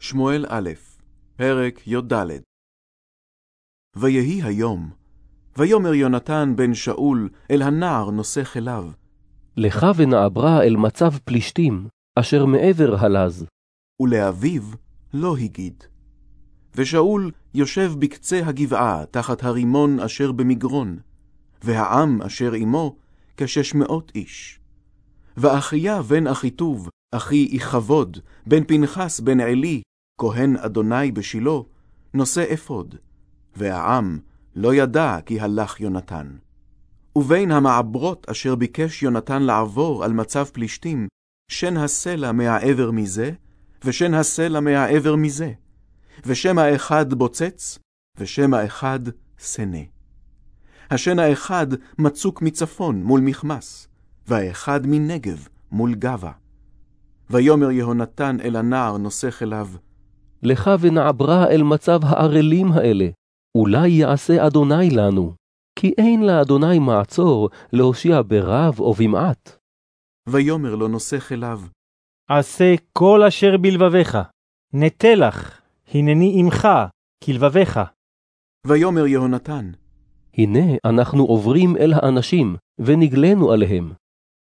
שמואל א', פרק י"ד ויהי היום, ויאמר יונתן בן שאול אל הנער נושא כליו, לך ונעברה אל מצב פלישתים, אשר מעבר הלז. ולאביו לא הגיד. ושאול יושב בקצה הגבעה תחת הרימון אשר במגרון, והעם אשר עמו כשש מאות איש. ואחיה בן אחיטוב, אחי איכבוד, בן פנחס בן עלי, כהן אדוני בשילה, נושא אפוד, והעם לא ידע כי הלך יונתן. ובין המעברות אשר ביקש יונתן לעבור על מצב פלישתים, שן הסלע מהעבר מזה, ושן הסלע מהעבר מזה, ושם האחד בוצץ, ושם האחד סנה. השן האחד מצוק מצפון מול מכמס, והאחד מנגב מול גבה. ויאמר יהונתן אל הנער נושא כליו, לך ונעברה אל מצב הערלים האלה, אולי יעשה אדוני לנו, כי אין לאדוני מעצור להושיע ברב או במעט. ויאמר לו נושא כליו, עשה כל אשר בלבביך, נטה לך, הנני עמך, כלבביך. ויאמר יהונתן, הנה אנחנו עוברים אל האנשים, ונגלנו עליהם.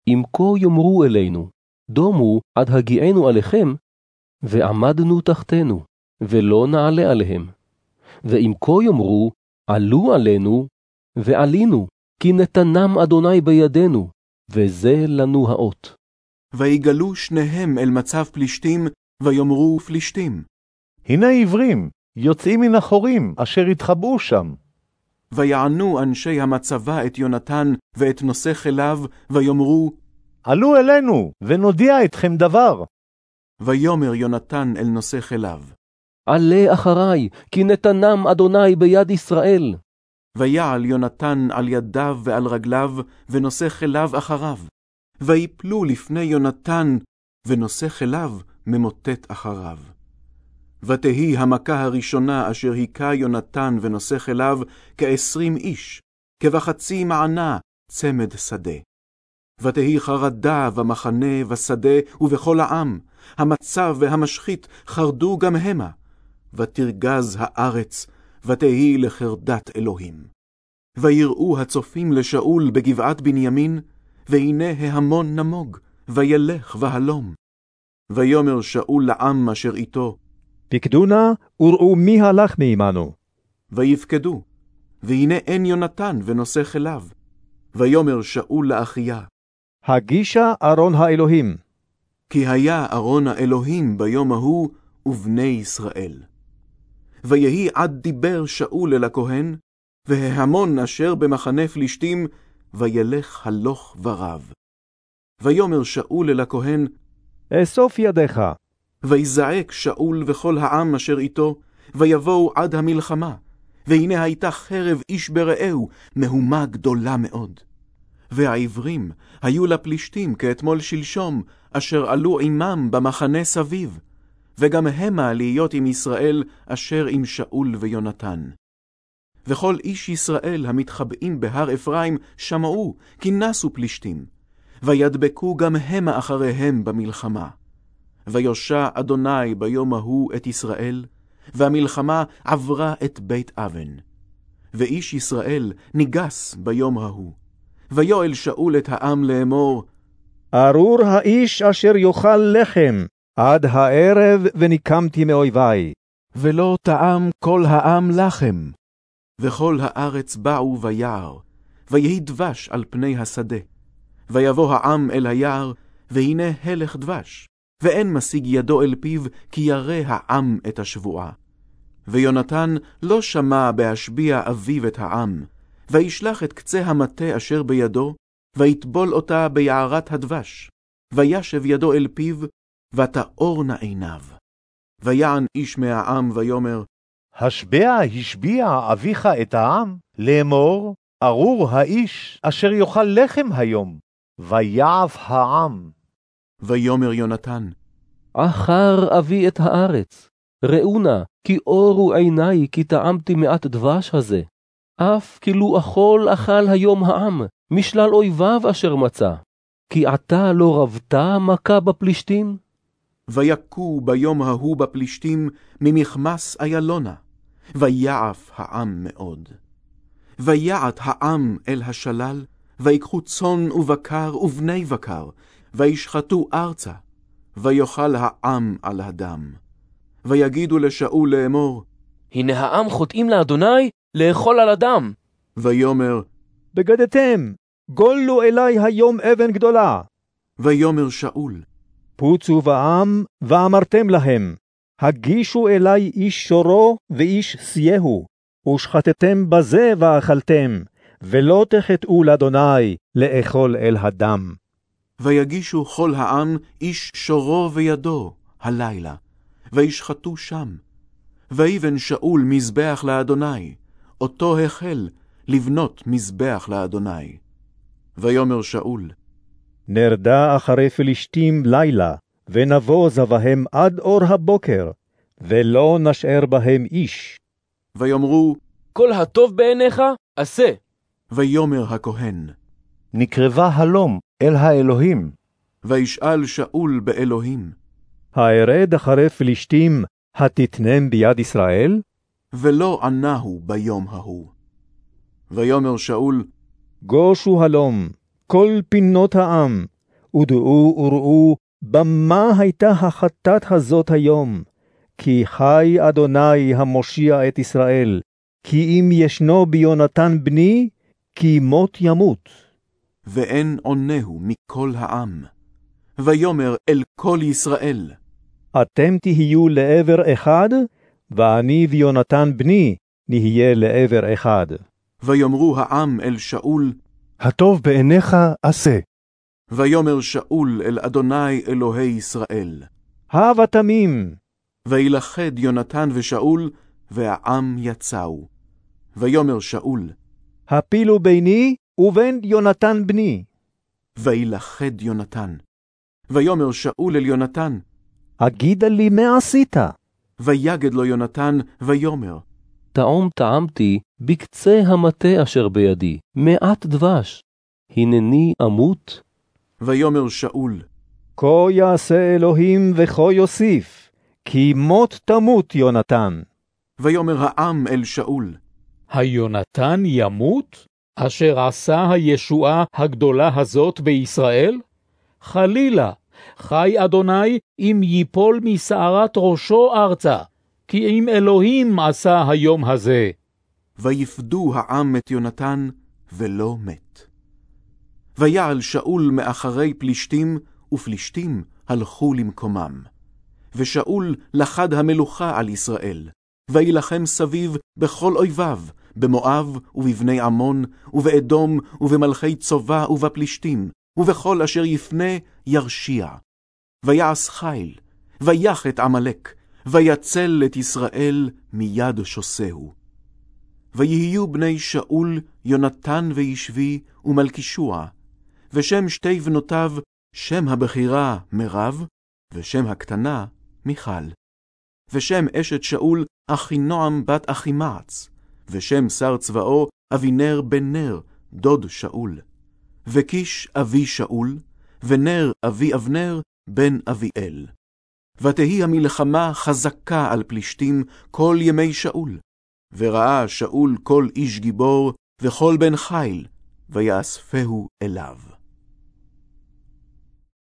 אם כה יאמרו אלינו, דומו עד הגיענו עליכם, ועמדנו תחתנו, ולא נעלה עליהם. ואם כה יאמרו, עלו עלינו, ועלינו, כי נתנם אדוני בידינו, וזה לנו האות. ויגלו שניהם אל מצב פלישתים, ויאמרו פלישתים. הנה עברים, יוצאים מן החורים, אשר התחבאו שם. ויענו אנשי המצבה את יונתן ואת נושא כליו, ויאמרו, עלו אלינו, ונודיע אתכם דבר. ויאמר יונתן אל נושא כליו. עלה אחרי, כי נתנם אדוני ביד ישראל. ויעל יונתן על ידיו ועל רגליו, ונושא כליו אחריו. ויפלו לפני יונתן, ונושא כליו ממוטט אחריו. ותהי המכה הראשונה אשר היכה יונתן ונושא כליו כעשרים איש, כבחצי מענה צמד שדה. ותהי חרדה במחנה בשדה ובכל העם, המצב והמשחית חרדו גם המה, ותרגז הארץ, ותהי לחרדת אלוהים. ויראו הצופים לשאול בגבעת בנימין, והנה ההמון נמוג, וילך והלום. ויאמר שאול לעם אשר איתו, פקדו נא וראו מי הלך מעמנו. ויפקדו, והנה אין יונתן ונושא כליו. ויאמר שאול לאחיה, הגישה ארון האלוהים. כי היה ארון האלוהים ביום ההוא ובני ישראל. ויהי עד דיבר שאול אל הכהן, וההמון אשר במחנה פלישתים, וילך הלוך ורב. ויאמר שאול אל הכהן, אסוף ידיך. ויזעק שאול וכל העם אשר איתו, ויבואו עד המלחמה, והנה הייתה חרב איש ברעהו, מהומה גדולה מאוד. והעברים היו לפלישתים כאתמול שלשום, אשר עלו עמם במחנה סביב, וגם המה להיות עם ישראל אשר עם שאול ויונתן. וכל איש ישראל המתחבאים בהר אפרים שמעו, כי נסו פלישתים, וידבקו גם המה אחריהם במלחמה. ויושע אדוני ביום ההוא את ישראל, והמלחמה עברה את בית אבן. ואיש ישראל ניגס ביום ההוא. ויואל שאול את העם לאמור, ארור האיש אשר יאכל לחם, עד הערב וניקמתי מאויבי. ולא טעם כל העם לחם. וכל הארץ באו ביער, ויהי דבש על פני השדה. ויבוא העם אל היער, והנה הלך דבש, ואין משיג ידו אל פיו, כי ירא העם את השבועה. ויונתן לא שמע בהשביע אביו את העם, וישלח את קצה המטה אשר בידו, ויטבול אותה ביערת הדבש, וישב ידו אל פיו, ותאורנה עיניו. ויען איש מהעם, ויאמר, השבע השביע אביך את העם, לאמור, ארור האיש אשר יאכל לחם היום, ויעף העם. ויאמר יונתן, אחר אבי את הארץ. ראו נא, כי אורו עיני, כי טעמתי מעט דבש הזה. אף כאילו אכול אכל היום העם, משלל אויביו אשר מצא. כי עתה לא רבתה מכה בפלישתים? ויכו ביום ההוא בפלישתים ממכמס איילונה, ויעף העם מאוד. ויעט העם אל השלל, ויקחו צאן ובקר ובני בקר, וישחטו ארצה, ויאכל העם על הדם. ויגידו לשאול לאמור, הנה העם חוטאים לאדוני לאכול על הדם. ויאמר, בגדתם, גולו אלי היום אבן גדולה. ויאמר שאול, פוצו בעם, ואמרתם להם, הגישו אלי איש שורו ואיש סייהו, ושחטתם בזה ואכלתם, ולא תחטאו לאדוני לאכול אל הדם. ויגישו כל העם איש שורו וידו הלילה, וישחטו שם. ויבן שאול מזבח לאדוני, אותו החל לבנות מזבח לאדוני. ויאמר שאול, נרדה אחרי פלישתים לילה, ונבוז בהם עד אור הבוקר, ולא נשאר בהם איש. ויאמרו, כל הטוב בעיניך, עשה. ויאמר הכהן, נקרבה הלום אל האלוהים. וישאל שאול באלוהים, הארד אחרי פלישתים, התתנם ביד ישראל? ולא ענהו ביום ההוא. ויאמר שאול, גושו הלום, כל פינות העם, ודעו וראו במה הייתה החטאת הזאת היום, כי חי אדוני המושיע את ישראל, כי אם ישנו ביונתן בני, כי מות ימות. ואין עונהו מכל העם. ויאמר אל כל ישראל, אתם תהיו לעבר אחד, ואני ויונתן בני נהיה לעבר אחד. ויאמרו העם אל שאול, הטוב בעיניך עשה. ויאמר שאול אל אדוני אלוהי ישראל. הבה תמים, וילכד יונתן ושאול, והעם יצאו. ויאמר שאול, הפילו ביני ובין יונתן בני. וילכד יונתן. ויאמר שאול אל יונתן, הגידה לי מה עשית? ויגד לו יונתן, ויאמר, טעום טעמתי בקצה המטה אשר בידי, מעט דבש. הנני אמות? ויאמר שאול, כה יעשה אלוהים וכה יוסיף, כי מות תמות יונתן. ויאמר העם אל שאול, היונתן ימות, אשר עשה הישועה הגדולה הזאת בישראל? חלילה, חי אדוני אם ייפול משערת ראשו ארצה, כי אם אלוהים עשה היום הזה. ויפדו העם את יונתן, ולא מת. ויעל שאול מאחרי פלישתים, ופלישתים הלכו למקומם. ושאול לחד המלוכה על ישראל, וילחם סביב בכל אויביו, במואב ובבני עמון, ובאדום, ובמלכי צובה ובפלישתים, ובכל אשר יפנה ירשיע. ויעש חיל, ויח את עמלק, ויצל את ישראל מיד שוסהו. ויהיו בני שאול, יונתן וישבי, ומלכישוע, ושם שתי בנותיו, שם הבכירה מרב, ושם הקטנה מיכל. ושם אשת שאול, אחינועם בת אחימעץ, ושם שר צבאו, אבינר בן נר, דוד שאול. וקיש אבי שאול, ונר אבי אבנר, בן אביאל. ותהי המלחמה חזקה על פלישתים כל ימי שאול. וראה שאול כל איש גיבור, וכל בן חיל, ויאספהו אליו.